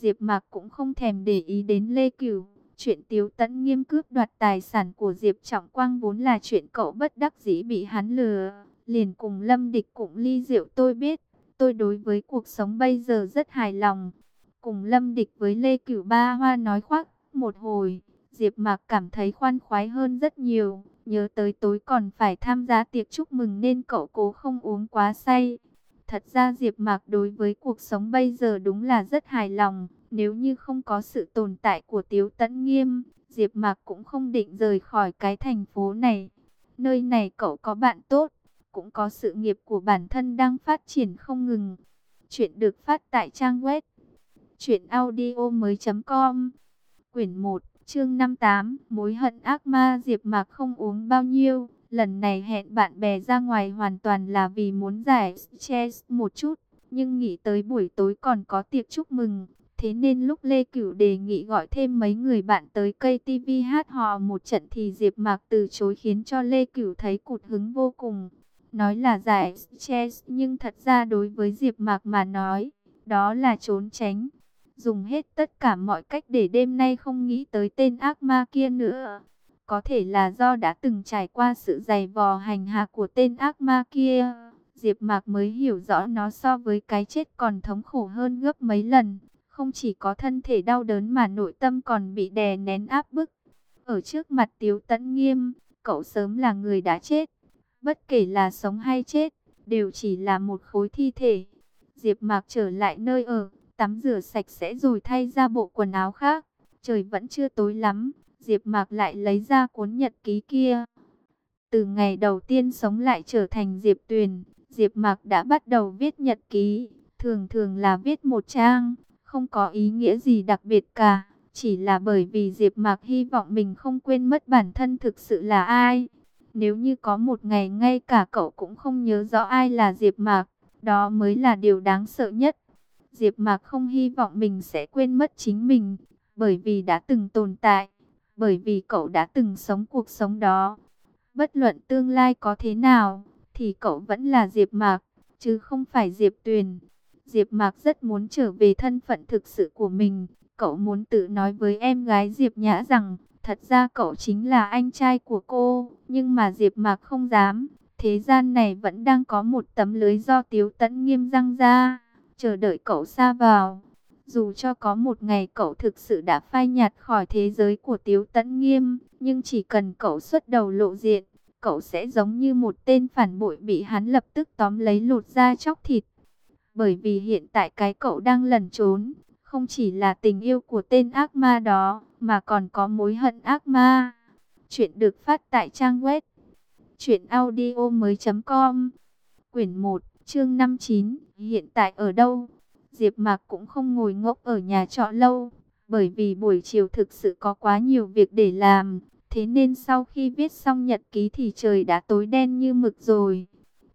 Diệp Mạc cũng không thèm để ý đến Lê Cửu. Chuyện Tiếu Tấn nghiêm cướp đoạt tài sản của Diệp Trọng Quang vốn là chuyện cậu bất đắc dĩ bị hắn lừa. Liền cùng Lâm Địch cũng ly rượu tôi biết. Tôi đối với cuộc sống bây giờ rất hài lòng. Cùng Lâm Địch với Lê Cửu Ba Hoa nói khoác một hồi. Diệp Mạc cảm thấy khoan khoái hơn rất nhiều. Nhớ tới tối còn phải tham gia tiệc chúc mừng nên cậu cố không uống quá say. Thật ra Diệp Mạc đối với cuộc sống bây giờ đúng là rất hài lòng. Nếu như không có sự tồn tại của Tiếu Tấn Nghiêm, Diệp Mạc cũng không định rời khỏi cái thành phố này. Nơi này cậu có bạn tốt, cũng có sự nghiệp của bản thân đang phát triển không ngừng. Chuyện được phát tại trang web truyệnaudiomoi.com. Quyển 1, chương 58, mối hận ác ma Diệp Mạc không uống bao nhiêu, lần này hẹn bạn bè ra ngoài hoàn toàn là vì muốn giải stress một chút, nhưng nghĩ tới buổi tối còn có tiệc chúc mừng, Thế nên lúc Lê Cửu đề nghị gọi thêm mấy người bạn tới cây TV hát hò một trận thì Diệp Mạc từ chối khiến cho Lê Cửu thấy cụt hứng vô cùng. Nói là giải stress nhưng thật ra đối với Diệp Mạc mà nói, đó là trốn tránh. Dùng hết tất cả mọi cách để đêm nay không nghĩ tới tên ác ma kia nữa. Có thể là do đã từng trải qua sự dày vò hành hạ của tên ác ma kia. Diệp Mạc mới hiểu rõ nó so với cái chết còn thống khổ hơn gấp mấy lần. Không chỉ có thân thể đau đớn mà nội tâm còn bị đè nén áp bức. Ở trước mặt Tiếu Tấn Nghiêm, cậu sớm là người đã chết. Bất kể là sống hay chết, đều chỉ là một khối thi thể. Diệp Mạc trở lại nơi ở, tắm rửa sạch sẽ rồi thay ra bộ quần áo khác. Trời vẫn chưa tối lắm, Diệp Mạc lại lấy ra cuốn nhật ký kia. Từ ngày đầu tiên sống lại trở thành Diệp Tuyền, Diệp Mạc đã bắt đầu viết nhật ký, thường thường là viết một trang, không có ý nghĩa gì đặc biệt cả, chỉ là bởi vì Diệp Mạc hy vọng mình không quên mất bản thân thực sự là ai. Nếu như có một ngày ngay cả cậu cũng không nhớ rõ ai là Diệp Mạc, đó mới là điều đáng sợ nhất. Diệp Mạc không hy vọng mình sẽ quên mất chính mình, bởi vì đã từng tồn tại, bởi vì cậu đã từng sống cuộc sống đó. Bất luận tương lai có thế nào, thì cậu vẫn là Diệp Mạc, chứ không phải Diệp Tuyền. Diệp Mạc rất muốn trở về thân phận thực sự của mình. Cậu muốn tự nói với em gái Diệp Nhã rằng, thật ra cậu chính là anh trai của cô. Nhưng mà Diệp Mạc không dám. Thế gian này vẫn đang có một tấm lưới do Tiếu Tấn Nghiêm răng ra, chờ đợi cậu xa vào. Dù cho có một ngày cậu thực sự đã phai nhạt khỏi thế giới của Tiếu Tấn Nghiêm, nhưng chỉ cần cậu xuất đầu lộ diện, cậu sẽ giống như một tên phản bội bị hắn lập tức tóm lấy lột da chóc thịt. Bởi vì hiện tại cái cậu đang lẩn trốn, không chỉ là tình yêu của tên ác ma đó, mà còn có mối hận ác ma. Chuyện được phát tại trang web truyệnaudiomoi.com. Quyển 1, chương 59, hiện tại ở đâu? Diệp Mạc cũng không ngồi ngốc ở nhà trọ lâu, bởi vì buổi chiều thực sự có quá nhiều việc để làm, thế nên sau khi viết xong nhật ký thì trời đã tối đen như mực rồi.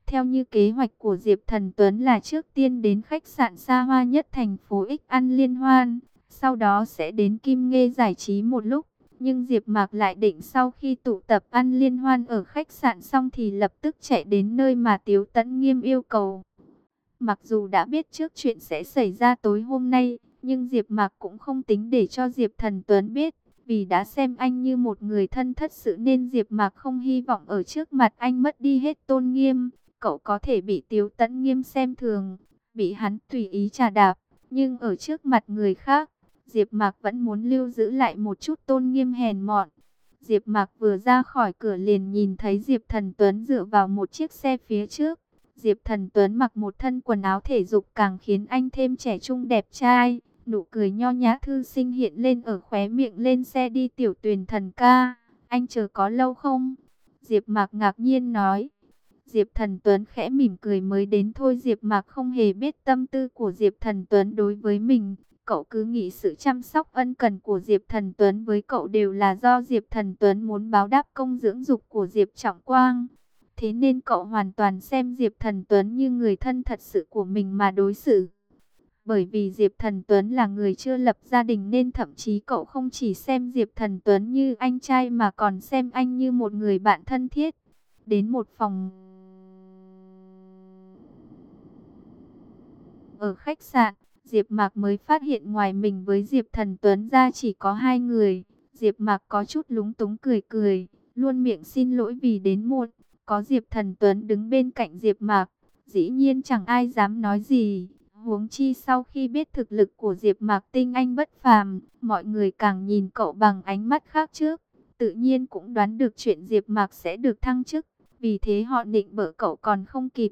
Theo như kế hoạch của Diệp Thần Tuấn là trước tiên đến khách sạn xa hoa nhất thành phố X ăn liên hoan, sau đó sẽ đến Kim Nghê giải trí một lúc. Nhưng Diệp Mạc lại định sau khi tụ tập ăn liên hoan ở khách sạn xong thì lập tức chạy đến nơi mà Tiếu Tấn Nghiêm yêu cầu. Mặc dù đã biết trước chuyện sẽ xảy ra tối hôm nay, nhưng Diệp Mạc cũng không tính để cho Diệp Thần Tuấn biết, vì đã xem anh như một người thân thất sự nên Diệp Mạc không hy vọng ở trước mặt anh mất đi hết tôn nghiêm, cậu có thể bị Tiếu Tấn Nghiêm xem thường, bị hắn tùy ý trà đạp, nhưng ở trước mặt người khác, Diệp Mạc vẫn muốn lưu giữ lại một chút tôn nghiêm hèn mọn. Diệp Mạc vừa ra khỏi cửa liền nhìn thấy Diệp Thần Tuấn dựa vào một chiếc xe phía trước. Diệp Thần Tuấn mặc một thân quần áo thể dục càng khiến anh thêm trẻ trung đẹp trai. Nụ cười nho nhã thư sinh hiện lên ở khóe miệng lên xe đi tiểu tuyền thần ca. Anh chờ có lâu không? Diệp Mạc ngạc nhiên nói. Diệp Thần Tuấn khẽ mỉm cười mới đến, thôi Diệp Mạc, không hề biết tâm tư của Diệp Thần Tuấn đối với mình. Cậu cứ nghĩ sự chăm sóc ân cần của Diệp Thần Tuấn với cậu đều là do Diệp Thần Tuấn muốn báo đáp công dưỡng dục của Diệp Trọng Quang. Thế nên cậu hoàn toàn xem Diệp Thần Tuấn như người thân thật sự của mình mà đối xử. Bởi vì Diệp Thần Tuấn là người chưa lập gia đình nên thậm chí cậu không chỉ xem Diệp Thần Tuấn như anh trai mà còn xem anh như một người bạn thân thiết. Đến một phòng ở khách sạn, Diệp Mạc mới phát hiện ngoài mình với Diệp Thần Tuấn ra chỉ có hai người. Diệp Mạc có chút lúng túng cười cười, luôn miệng xin lỗi vì đến muộn. Có Diệp Thần Tuấn đứng bên cạnh Diệp Mạc, dĩ nhiên chẳng ai dám nói gì. Huống chi sau khi biết thực lực của Diệp Mạc tinh anh bất phàm, mọi người càng nhìn cậu bằng ánh mắt khác trước, tự nhiên cũng đoán được chuyện Diệp Mạc sẽ được thăng chức, vì thế họ định bợ cậu còn không kịp.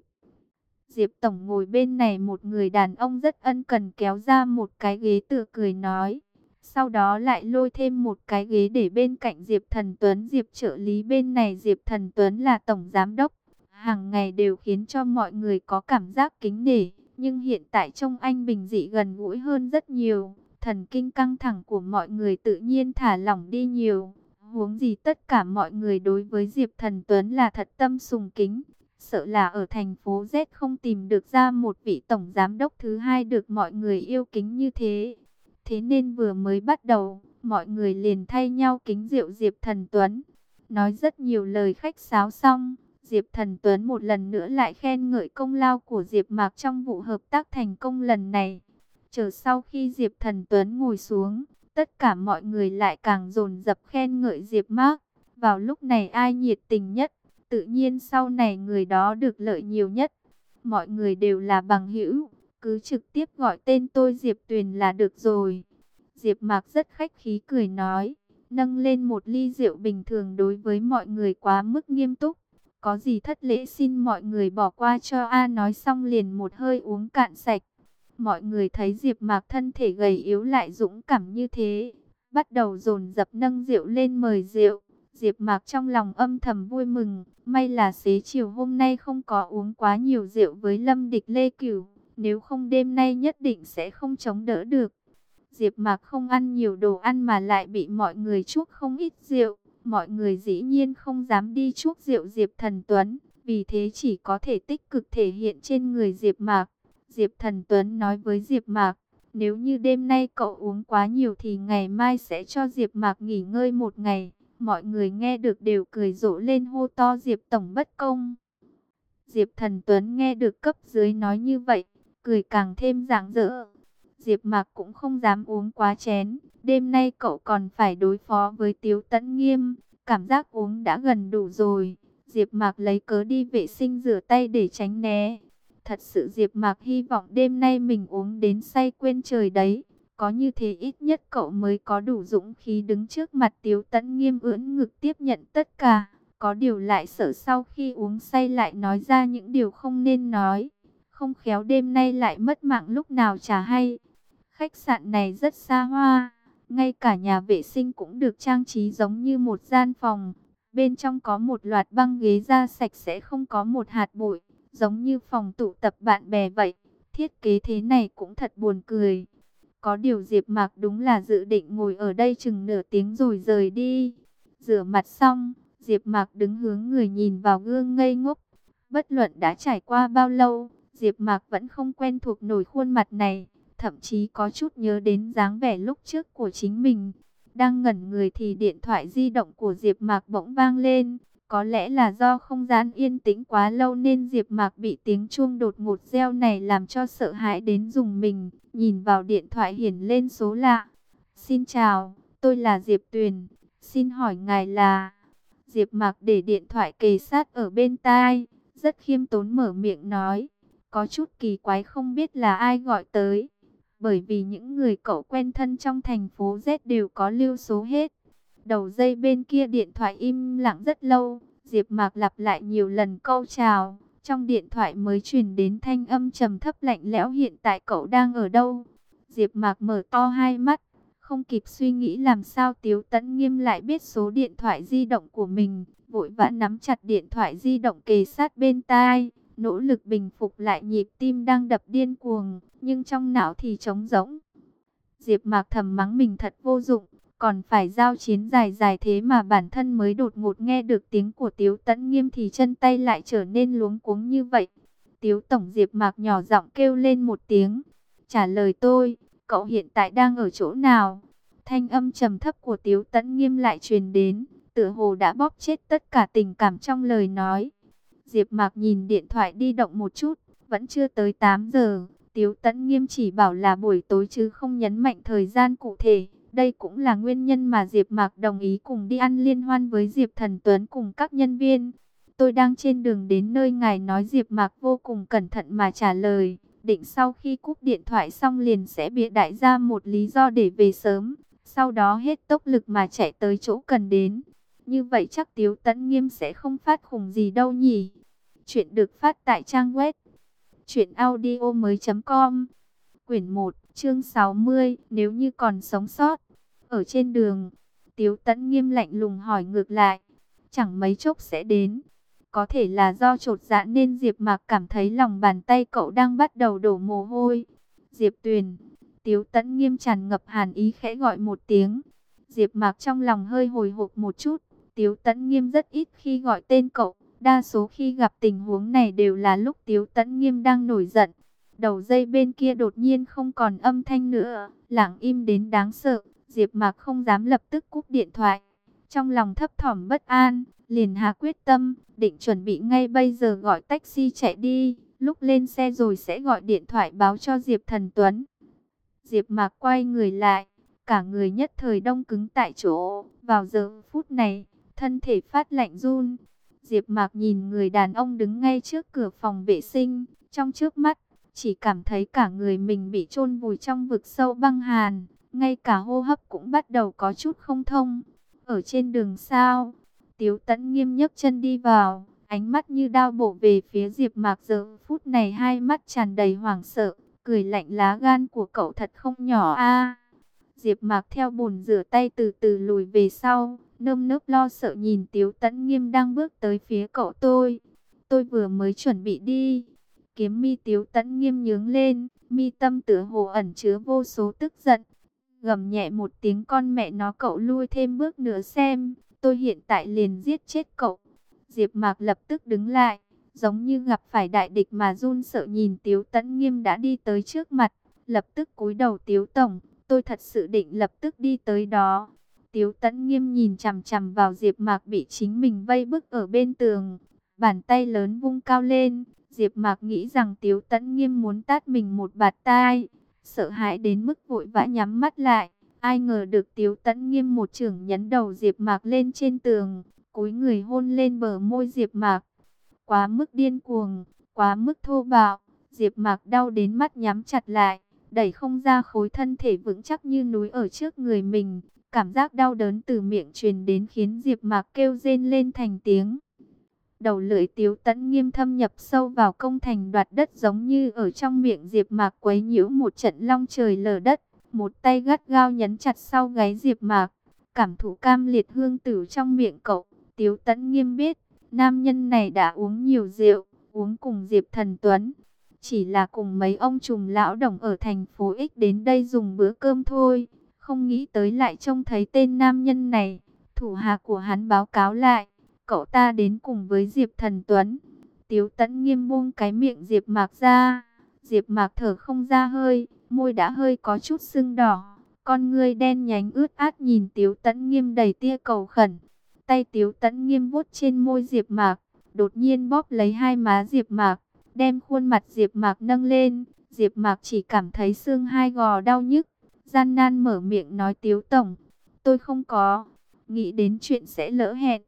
Diệp Tổng ngồi bên này một người đàn ông rất ân cần kéo ra một cái ghế tựa cười nói. Sau đó lại lôi thêm một cái ghế để bên cạnh Diệp Thần Tuấn. Diệp trợ lý bên này, Diệp Thần Tuấn là Tổng Giám Đốc. Hàng ngày đều khiến cho mọi người có cảm giác kính nể. Nhưng hiện tại trông anh bình dị gần gũi hơn rất nhiều. Thần kinh căng thẳng của mọi người tự nhiên thả lỏng đi nhiều. Huống gì tất cả mọi người đối với Diệp Thần Tuấn là thật tâm sùng kính. Sợ là ở thành phố Z không tìm được ra một vị tổng giám đốc thứ hai được mọi người yêu kính như thế. Thế nên vừa mới bắt đầu, mọi người liền thay nhau kính rượu Diệp Thần Tuấn. Nói rất nhiều lời khách sáo xong, Diệp Thần Tuấn một lần nữa lại khen ngợi công lao của Diệp Mạc trong vụ hợp tác thành công lần này. Chờ sau khi Diệp Thần Tuấn ngồi xuống, tất cả mọi người lại càng dồn dập khen ngợi Diệp Mạc. Vào lúc này ai nhiệt tình nhất, tự nhiên sau này người đó được lợi nhiều nhất. Mọi người đều là bằng hữu, cứ trực tiếp gọi tên tôi Diệp Tuyền là được rồi. Diệp Mạc rất khách khí cười nói, nâng lên một ly rượu bình thường đối với mọi người quá mức nghiêm túc. Có gì thất lễ xin mọi người bỏ qua cho A nói xong liền một hơi uống cạn sạch. Mọi người thấy Diệp Mạc thân thể gầy yếu lại dũng cảm như thế, bắt đầu dồn dập nâng rượu lên mời rượu. Diệp Mạc trong lòng âm thầm vui mừng, may là xế chiều hôm nay không có uống quá nhiều rượu với Lâm Địch Lê Cửu, nếu không đêm nay nhất định sẽ không chống đỡ được. Diệp Mạc không ăn nhiều đồ ăn mà lại bị mọi người chuốc không ít rượu, mọi người dĩ nhiên không dám đi chuốc rượu Diệp Thần Tuấn, vì thế chỉ có thể tích cực thể hiện trên người Diệp Mạc. Diệp Thần Tuấn nói với Diệp Mạc, nếu như đêm nay cậu uống quá nhiều thì ngày mai sẽ cho Diệp Mạc nghỉ ngơi một ngày. Mọi người nghe được đều cười rộ lên hô to Diệp Tổng bất công. Diệp Thần Tuấn nghe được cấp dưới nói như vậy, cười càng thêm rạng rỡ. Diệp Mạc cũng không dám uống quá chén, đêm nay cậu còn phải đối phó với Tiếu Tấn Nghiêm, cảm giác uống đã gần đủ rồi. Diệp Mạc lấy cớ đi vệ sinh rửa tay để tránh né. Thật sự Diệp Mạc hy vọng đêm nay mình uống đến say quên trời đấy. Có như thế ít nhất cậu mới có đủ dũng khí đứng trước mặt Tiếu Tấn Nghiêm ưỡn ngực tiếp nhận tất cả. Có điều lại sợ sau khi uống say lại nói ra những điều không nên nói. Không khéo đêm nay lại mất mạng lúc nào chả hay. Khách sạn này rất xa hoa. Ngay cả nhà vệ sinh cũng được trang trí giống như một gian phòng. Bên trong có một loạt băng ghế da sạch sẽ không có một hạt bụi. Giống như phòng tụ tập bạn bè vậy. Thiết kế thế này cũng thật buồn cười. Có điều Diệp Mạc đúng là dự định ngồi ở đây chừng nửa tiếng rồi rời đi. Rửa mặt xong, Diệp Mạc đứng hướng người nhìn vào gương ngây ngốc. Bất luận đã trải qua bao lâu, Diệp Mạc vẫn không quen thuộc nổi khuôn mặt này, thậm chí có chút nhớ đến dáng vẻ lúc trước của chính mình. Đang ngẩn người thì điện thoại di động của Diệp Mạc bỗng vang lên, có lẽ là do không gian yên tĩnh quá lâu nên Diệp Mạc bị tiếng chuông đột ngột reo này làm cho sợ hãi đến dùng mình, nhìn vào điện thoại hiển lên số lạ. "Xin chào, tôi là Diệp Tuyền, xin hỏi ngài là?" Diệp Mạc để điện thoại kề sát ở bên tai, rất khiêm tốn mở miệng nói, có chút kỳ quái không biết là ai gọi tới, bởi vì những người cậu quen thân trong thành phố Z đều có lưu số hết. Đầu dây bên kia điện thoại im lặng rất lâu, Diệp Mạc lặp lại nhiều lần câu chào, trong điện thoại mới truyền đến thanh âm trầm thấp lạnh lẽo hiện tại cậu đang ở đâu? Diệp Mạc mở to hai mắt, không kịp suy nghĩ làm sao Tiếu Tấn Nghiêm lại biết số điện thoại di động của mình, vội vã nắm chặt điện thoại di động kề sát bên tai, nỗ lực bình phục lại nhịp tim đang đập điên cuồng, nhưng trong não thì trống rỗng. Diệp Mạc thầm mắng mình thật vô dụng, còn phải giao chiến dài dài thế mà bản thân mới đột ngột nghe được tiếng của Tiếu Tấn Nghiêm thì chân tay lại trở nên luống cuống như vậy. Tiếu Tổng Diệp Mạc nhỏ giọng kêu lên một tiếng, trả lời tôi, cậu hiện tại đang ở chỗ nào? Thanh âm trầm thấp của Tiếu Tấn Nghiêm lại truyền đến, tựa hồ đã bóp chết tất cả tình cảm trong lời nói. Diệp Mạc nhìn điện thoại đi động một chút, vẫn chưa tới 8 giờ, Tiếu Tấn Nghiêm chỉ bảo là buổi tối chứ không nhấn mạnh thời gian cụ thể. Đây cũng là nguyên nhân mà Diệp Mạc đồng ý cùng đi ăn liên hoan với Diệp Thần Tuấn cùng các nhân viên. Tôi đang trên đường đến nơi ngài nói Diệp Mạc vô cùng cẩn thận mà trả lời, định sau khi cúp điện thoại xong liền sẽ bịa đại ra một lý do để về sớm, sau đó hết tốc lực mà chạy tới chỗ cần đến. Như vậy chắc Tiếu Tấn Nghiêm sẽ không phát khủng gì đâu nhỉ. Chuyện được phát tại trang web truyệnaudiomoi.com. Quyển 1, chương 60, nếu như còn sống sót. Ở trên đường, Tiếu Tấn Nghiêm lạnh lùng hỏi ngược lại, chẳng mấy chốc sẽ đến. Có thể là do trột dạ nên Diệp Mạc cảm thấy lòng bàn tay cậu đang bắt đầu đổ mồ hôi. Diệp Tuyền, Tiếu Tấn Nghiêm tràn ngập hàn ý khẽ gọi một tiếng. Diệp Mạc trong lòng hơi hồi hộp một chút, Tiếu Tấn Nghiêm rất ít khi gọi tên cậu, đa số khi gặp tình huống này đều là lúc Tiếu Tấn Nghiêm đang nổi giận. Đầu dây bên kia đột nhiên không còn âm thanh nữa, lặng im đến đáng sợ, Diệp Mạc không dám lập tức cúp điện thoại. Trong lòng thấp thỏm bất an, liền hạ quyết tâm, định chuẩn bị ngay bây giờ gọi taxi chạy đi, lúc lên xe rồi sẽ gọi điện thoại báo cho Diệp Thần Tuấn. Diệp Mạc quay người lại, cả người nhất thời đông cứng tại chỗ, vào giờ phút này, thân thể phát lạnh run. Diệp Mạc nhìn người đàn ông đứng ngay trước cửa phòng vệ sinh, trong trước mắt, chỉ cảm thấy cả người mình bị chôn vùi trong vực sâu băng hàn, ngay cả hô hấp cũng bắt đầu có chút không thông. Ở trên đường sao, Tiếu Tấn nghiêm nhấc chân đi vào, ánh mắt như đao bổ về phía Diệp Mạc giờ phút này hai mắt tràn đầy hoảng sợ, cười lạnh lá gan của cậu thật không nhỏ a. Diệp Mạc theo bồn rửa tay từ từ lùi về sau, nơm nớp lo sợ nhìn Tiếu Tấn Nghiêm đang bước tới phía cậu tôi. Tôi vừa mới chuẩn bị đi. Kiếm mi Tiếu Tấn Nghiêm nhướng lên, mi tâm tựa hồ ẩn chứa vô số tức giận. Gầm nhẹ một tiếng con mẹ nó cậu lui thêm bước nữa xem, tôi hiện tại liền giết chết cậu. Diệp Mạc lập tức đứng lại, giống như gặp phải đại địch mà run sợ nhìn Tiếu Tấn Nghiêm đã đi tới trước mặt, lập tức cúi đầu Tiếu tổng, tôi thật sự định lập tức đi tới đó. Tiếu Tấn Nghiêm nhìn chằm chằm vào Diệp Mạc bị chính mình vây bức ở bên tường, bàn tay lớn vung cao lên, Diệp Mạc nghĩ rằng Tiếu Tấn Nghiêm muốn tát mình một bạt tai, sợ hãi đến mức vội vã nhắm mắt lại. Ai ngờ được Tiếu Tấn Nghiêm một chưởng nhấn đầu Diệp Mạc lên trên tường, cúi người hôn lên bờ môi Diệp Mạc. Quá mức điên cuồng, quá mức thô bạo, Diệp Mạc đau đến mắt nhắm chặt lại, đẩy không ra khối thân thể vững chắc như núi ở trước người mình, cảm giác đau đớn từ miệng truyền đến khiến Diệp Mạc kêu rên lên thành tiếng. Đầu lưỡi Tiếu Tấn nghiêm thâm nhập sâu vào công thành đoạt đất giống như ở trong miệng Diệp Mạc quấy nhiễu một trận long trời lở đất, một tay gắt gao nhấn chặt sau gáy Diệp Mạc, cảm thụ cam liệt hương tử trong miệng cậu. Tiếu Tấn nghiêm biết, nam nhân này đã uống nhiều rượu, uống cùng Diệp Thần Tuấn, chỉ là cùng mấy ông trùm lão đồng ở thành phố X đến đây dùng bữa cơm thôi, không nghĩ tới lại trông thấy tên nam nhân này. Thủ hạ của hắn báo cáo lại, cậu ta đến cùng với Diệp Thần Tuấn. Tiếu Tấn nghiêm buông cái miệng Diệp Mạc ra, Diệp Mạc thở không ra hơi, môi đã hơi có chút sưng đỏ, con ngươi đen nhánh ướt át nhìn Tiếu Tấn nghiêm đầy tia cầu khẩn. Tay Tiếu Tấn nghiêm vuốt trên môi Diệp Mạc, đột nhiên bóp lấy hai má Diệp Mạc, đem khuôn mặt Diệp Mạc nâng lên, Diệp Mạc chỉ cảm thấy xương hai gò đau nhức, gian nan mở miệng nói Tiếu tổng, tôi không có nghĩ đến chuyện sẽ lỡ hẹn.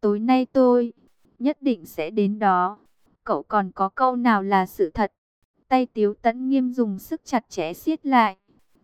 Tối nay tôi nhất định sẽ đến đó. Cậu còn có câu nào là sự thật? Tay Tiếu Tấn Nghiêm dùng sức chặt chẽ siết lại.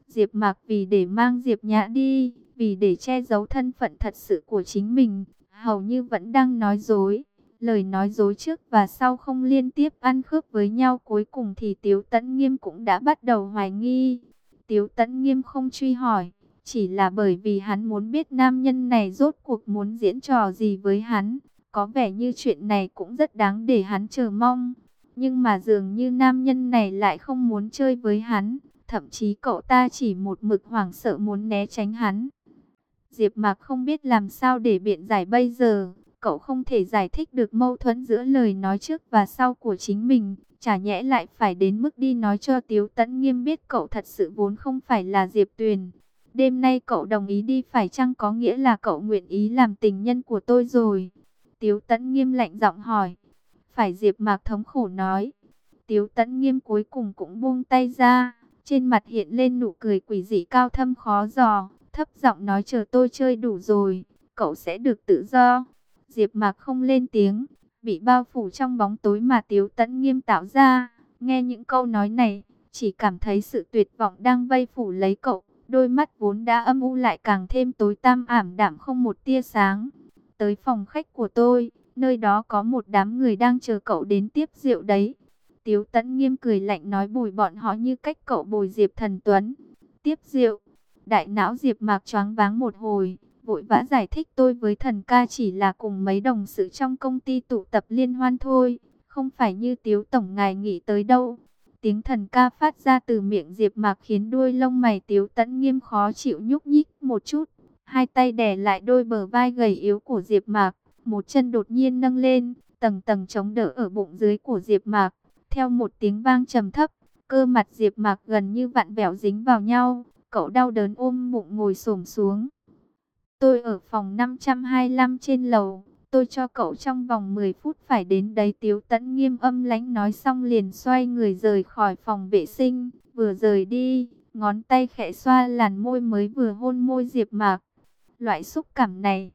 Diệp Mạc vì để mang Diệp Nhã đi, vì để che giấu thân phận thật sự của chính mình, hầu như vẫn đang nói dối. Lời nói dối trước và sau không liên tiếp ăn khớp với nhau cuối cùng thì Tiếu Tấn Nghiêm cũng đã bắt đầu hoài nghi. Tiếu Tấn Nghiêm không truy hỏi, chỉ là bởi vì hắn muốn biết nam nhân này rốt cuộc muốn diễn trò gì với hắn. Có vẻ như chuyện này cũng rất đáng để hắn chờ mong. Nhưng mà dường như nam nhân này lại không muốn chơi với hắn. Thậm chí cậu ta chỉ một mực hoảng sợ muốn né tránh hắn. Diệp Mạc không biết làm sao để biện giải bây giờ. Cậu không thể giải thích được mâu thuẫn giữa lời nói trước và sau của chính mình. Chả nhẽ lại phải đến mức đi nói cho Tiếu Tấn Nghiêm biết cậu thật sự vốn không phải là Diệp Tuyền. Đêm nay cậu đồng ý đi phải chăng có nghĩa là cậu nguyện ý làm tình nhân của tôi rồi? Tiếu Tấn Nghiêm lạnh giọng hỏi. Phải Diệp Mạc thống khổ nói. Tiếu tẫn nghiêm cuối cùng cũng buông tay ra, trên mặt hiện lên nụ cười quỷ dị cao thâm khó dò, thấp giọng nói chờ tôi chơi đủ rồi, cậu sẽ được tự do. Diệp Mạc không lên tiếng, bị bao phủ trong bóng tối mà Tiếu Tấn Nghiêm tạo ra. Nghe những câu nói này, chỉ cảm thấy sự tuyệt vọng đang vây phủ lấy cậu. Đôi mắt vốn đã âm u lại càng thêm tối tăm ảm đạm không một tia sáng. Tới phòng khách của tôi, nơi đó có một đám người đang chờ cậu đến tiếp rượu đấy. Tiếu Tấn Nghiêm cười lạnh nói bùi bọn họ như cách cậu bồi Diệp Thần Tuấn. Tiếp rượu, đại não Diệp Mạc choáng váng một hồi, vội vã giải thích tôi với thần ca chỉ là cùng mấy đồng sự trong công ty tụ tập liên hoan thôi, không phải như tiếu tổng ngài nghĩ tới đâu. Tiếng thần ca phát ra từ miệng Diệp Mạc khiến đuôi lông mày tiếu tẫn nghiêm khó chịu nhúc nhích một chút. Hai tay đè lại đôi bờ vai gầy yếu của Diệp Mạc, một chân đột nhiên nâng lên, tầng tầng chống đỡ ở bụng dưới của Diệp Mạc. Theo một tiếng vang trầm thấp, cơ mặt Diệp Mạc gần như vặn vẹo dính vào nhau, cậu đau đớn ôm bụng ngồi xổm xuống. Tôi ở phòng 525 trên lầu, tôi cho cậu trong vòng 10 phút phải đến đấy Tiếu Tẫn nghiêm âm lãnh nói xong liền xoay người rời khỏi phòng vệ sinh, vừa rời đi, ngón tay khẽ xoa làn môi mới vừa hôn môi Diệp Mạc. Loại xúc cảm này,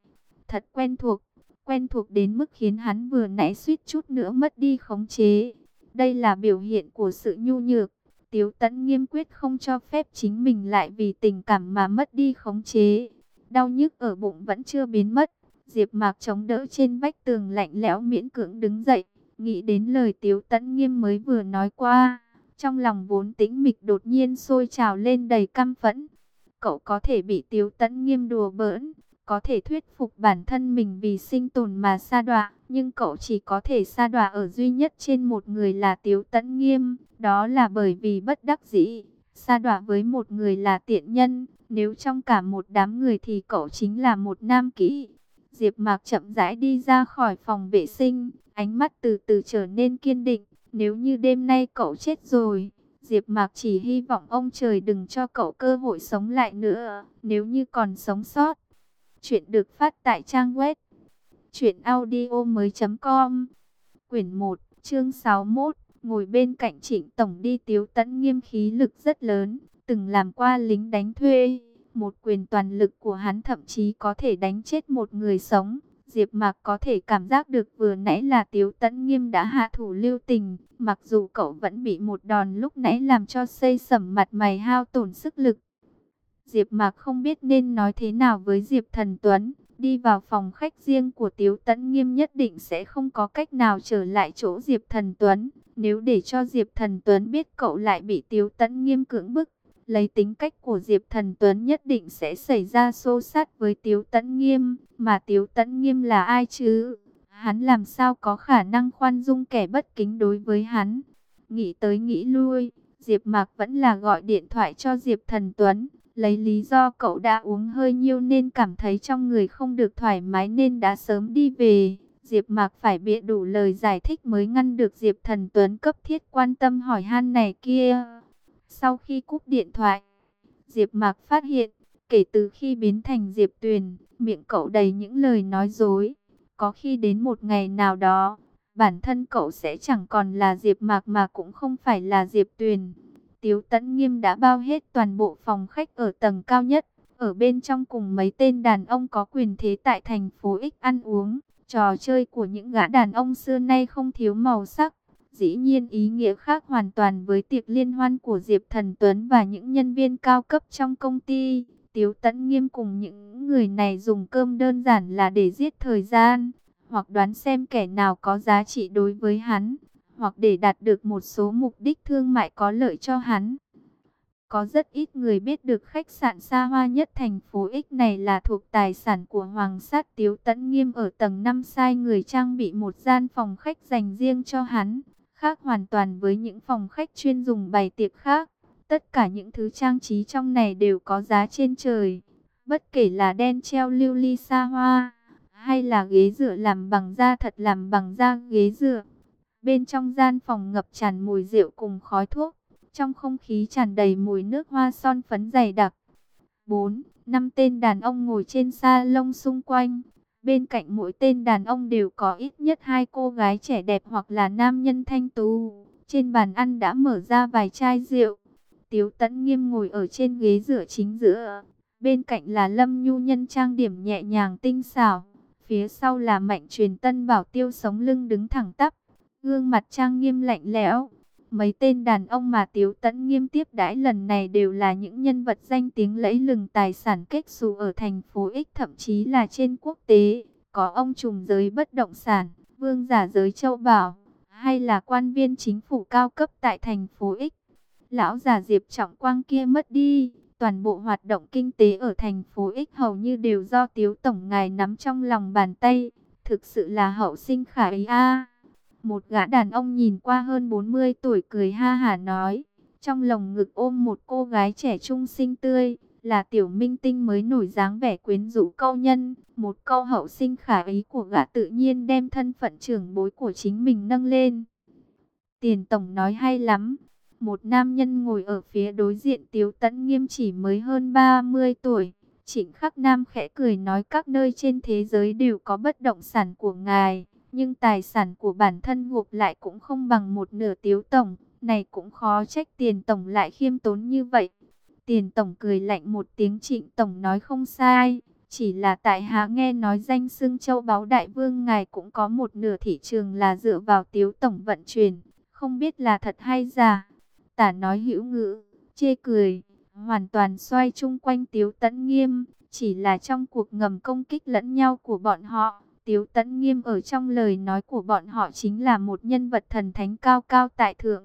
thật quen thuộc, quen thuộc đến mức khiến hắn vừa nãy suýt chút nữa mất đi khống chế. Đây là biểu hiện của sự nhu nhược. Tiếu Tẫn nghiêm quyết không cho phép chính mình lại vì tình cảm mà mất đi khống chế. Đau nhức ở bụng vẫn chưa biến mất. Diệp Mạc chống đỡ trên vách tường lạnh lẽo miễn cưỡng đứng dậy, nghĩ đến lời Tiếu Tấn Nghiêm mới vừa nói qua, trong lòng vốn tĩnh mịch đột nhiên sôi trào lên đầy căm phẫn. Cậu có thể bị Tiếu Tấn Nghiêm đùa bỡn, có thể thuyết phục bản thân mình vì sinh tồn mà sa đọa, nhưng cậu chỉ có thể sa đọa ở duy nhất trên một người là Tiếu Tấn Nghiêm, đó là bởi vì bất đắc dĩ. Sa đọa với một người là tiện nhân, nếu trong cả một đám người thì cậu chính là một nam kỹ. Diệp Mạc chậm rãi đi ra khỏi phòng vệ sinh, ánh mắt từ từ trở nên kiên định. Nếu như đêm nay cậu chết rồi, Diệp Mạc chỉ hy vọng ông trời đừng cho cậu cơ hội sống lại nữa. Nếu như còn sống sót. Chuyện được phát tại trang web truyệnaudiomoi.com. Quyển 1, chương 61 ngồi bên cạnh Trịnh Tổng đi tiếu tẫn nghiêm khí lực rất lớn, từng làm qua lính đánh thuê. Một quyền toàn lực của hắn thậm chí có thể đánh chết một người sống. Diệp Mạc có thể cảm giác được vừa nãy là Tiếu Tấn Nghiêm đã hạ thủ lưu tình, mặc dù cậu vẫn bị một đòn lúc nãy làm cho xây sẩm mặt mày hao tổn sức lực. Diệp Mạc không biết nên nói thế nào với Diệp Thần Tuấn, đi vào phòng khách riêng của Tiếu Tấn Nghiêm nhất định sẽ không có cách nào trở lại chỗ Diệp Thần Tuấn, nếu để cho Diệp Thần Tuấn biết cậu lại bị Tiếu Tấn Nghiêm cưỡng bức, lấy tính cách của Diệp Thần Tuấn nhất định sẽ xảy ra xô sát với Tiếu Tấn Nghiêm, mà Tiếu Tấn Nghiêm là ai chứ? Hắn làm sao có khả năng khoan dung kẻ bất kính đối với hắn? Nghĩ tới nghĩ lui, Diệp Mạc vẫn là gọi điện thoại cho Diệp Thần Tuấn, lấy lý do cậu đã uống hơi nhiều nên cảm thấy trong người không được thoải mái nên đã sớm đi về. Diệp Mạc phải bịa đủ lời giải thích mới ngăn được Diệp Thần Tuấn cấp thiết quan tâm hỏi han này kia. Sau khi cúp điện thoại, Diệp Mạc phát hiện, kể từ khi biến thành Diệp Tuyền, miệng cậu đầy những lời nói dối. Có khi đến một ngày nào đó, bản thân cậu sẽ chẳng còn là Diệp Mạc mà cũng không phải là Diệp Tuyền. Tiếu Tấn Nghiêm đã bao hết toàn bộ phòng khách ở tầng cao nhất, ở bên trong cùng mấy tên đàn ông có quyền thế tại thành phố X ăn uống. Trò chơi của những gã đàn ông xưa nay không thiếu màu sắc. Dĩ nhiên ý nghĩa khác hoàn toàn với tiệc liên hoan của Diệp Thần Tuấn và những nhân viên cao cấp trong công ty. Tiếu Tấn Nghiêm cùng những người này dùng cơm đơn giản là để giết thời gian, hoặc đoán xem kẻ nào có giá trị đối với hắn, hoặc để đạt được một số mục đích thương mại có lợi cho hắn. Có rất ít người biết được khách sạn xa hoa nhất thành phố X này là thuộc tài sản của Hoàng sát Tiếu Tấn Nghiêm ở tầng 5 sai người trang bị một gian phòng khách dành riêng cho hắn, khác hoàn toàn với những phòng khách chuyên dùng bày tiệc khác. Tất cả những thứ trang trí trong này đều có giá trên trời, bất kể là đen treo lưu ly xa hoa, hay là ghế dựa làm bằng da thật làm bằng da ghế dựa. Bên trong gian phòng ngập tràn mùi rượu cùng khói thuốc trong không khí tràn đầy mùi nước hoa son phấn dày đặc. Bốn, năm tên đàn ông ngồi trên sa lông xung quanh. Bên cạnh mỗi tên đàn ông đều có ít nhất hai cô gái trẻ đẹp hoặc là nam nhân thanh tú. Trên bàn ăn đã mở ra vài chai rượu. Tiếu Tấn Nghiêm ngồi ở trên ghế giữa chính giữa. Bên cạnh là Lâm Nhu Nhân trang điểm nhẹ nhàng tinh xảo. Phía sau là Mạnh Truyền Tân Bảo Tiêu sống lưng đứng thẳng tắp. Gương mặt trang nghiêm lạnh lẽo. Mấy tên đàn ông mà Tiếu Tấn Nghiêm tiếp đãi lần này đều là những nhân vật danh tiếng lẫy lừng tài sản kết xù ở thành phố X thậm chí là trên quốc tế. Có ông trùm giới bất động sản, vương giả giới châu bảo, hay là quan viên chính phủ cao cấp tại thành phố X. Lão già Diệp Trọng Quang kia mất đi, toàn bộ hoạt động kinh tế ở thành phố X hầu như đều do Tiếu Tổng Ngài nắm trong lòng bàn tay. Thực sự là hậu sinh khả ý a. Một gã đàn ông nhìn qua hơn 40 tuổi cười ha hả nói, trong lồng ngực ôm một cô gái trẻ trung xinh tươi, là tiểu minh tinh mới nổi dáng vẻ quyến rũ câu nhân. Một câu hậu sinh khả ý của gã tự nhiên đem thân phận trưởng bối của chính mình nâng lên. Tiền tổng nói hay lắm. Một nam nhân ngồi ở phía đối diện tiếu tẫn nghiêm chỉ mới hơn 30 tuổi. Trịnh khắc nam khẽ cười nói các nơi trên thế giới đều có bất động sản của ngài. Nhưng tài sản của bản thân gộp lại cũng không bằng một nửa tiếu tổng. Này cũng khó trách tiền tổng lại khiêm tốn như vậy. Tiền tổng cười lạnh một tiếng trịnh tổng nói không sai. Chỉ là tại hạ nghe nói danh xưng châu báu đại vương ngài cũng có một nửa thị trường là dựa vào tiếu tổng vận chuyển. Không biết là thật hay giả. Tả nói hữu ngữ, chê cười, hoàn toàn xoay chung quanh tiếu tẫn nghiêm. Chỉ là trong cuộc ngầm công kích lẫn nhau của bọn họ. Tiếu tẫn nghiêm ở trong lời nói của bọn họ chính là một nhân vật thần thánh cao cao tại thượng.